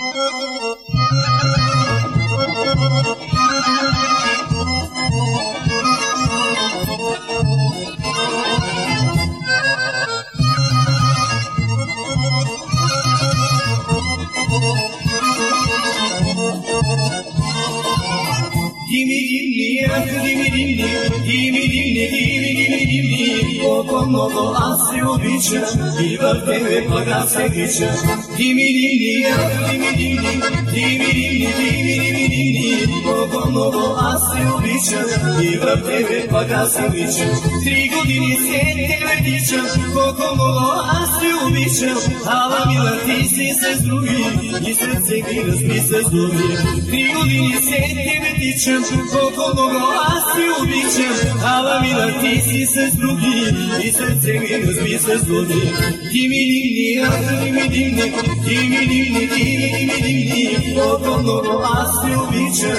Oh. Dimi dimli yak dimi dimli Dimi dimli dimi dimi dimli Oko moko asju biće I vrteve paga se giće Dimi dimli dimi dimli Dimi dimli dimi dimi dimli Oko moko asju biće I vrteve paga se giće Tri najdišem, koliko molo Asiju bišem, ala mila ti si se zdrugi, i srce kiras mi se zdrugi. Tri godine se tebe tičem, koliko molo Asiju bišem, ala mila ti si se zdrugi, i srce kiras mi se zdrugi. Ti mi divni, ja ti mi divni, ti mi divni, ti mi divni, koliko molo Asiju bišem,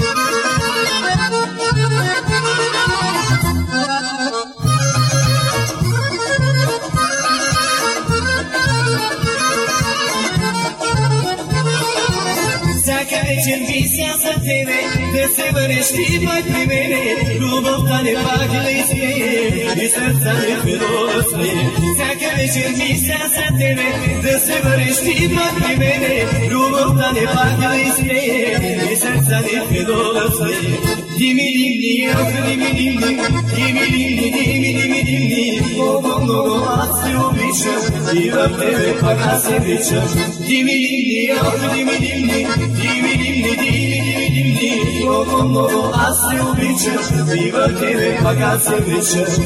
चंगी सियासत देवे जैसे वरिष्ठी मत मेरे रूबो तने पागले से ये सरसर फिरोस में सैकड़े चंगी सियासत देवे जैसे वरिष्ठी मत मेरे रूबो तने पागले से ये सरसर फिरोस में Dimi dimni yok dimi dimni Dimi dimni dimi dimi dimni Go go go go Asya biçim Yılanları pakası biçim Dimilimli yavru dimilimli Dimilimli dimilimli dimli Yokumlu asıl biçim Yılanları pakası biçim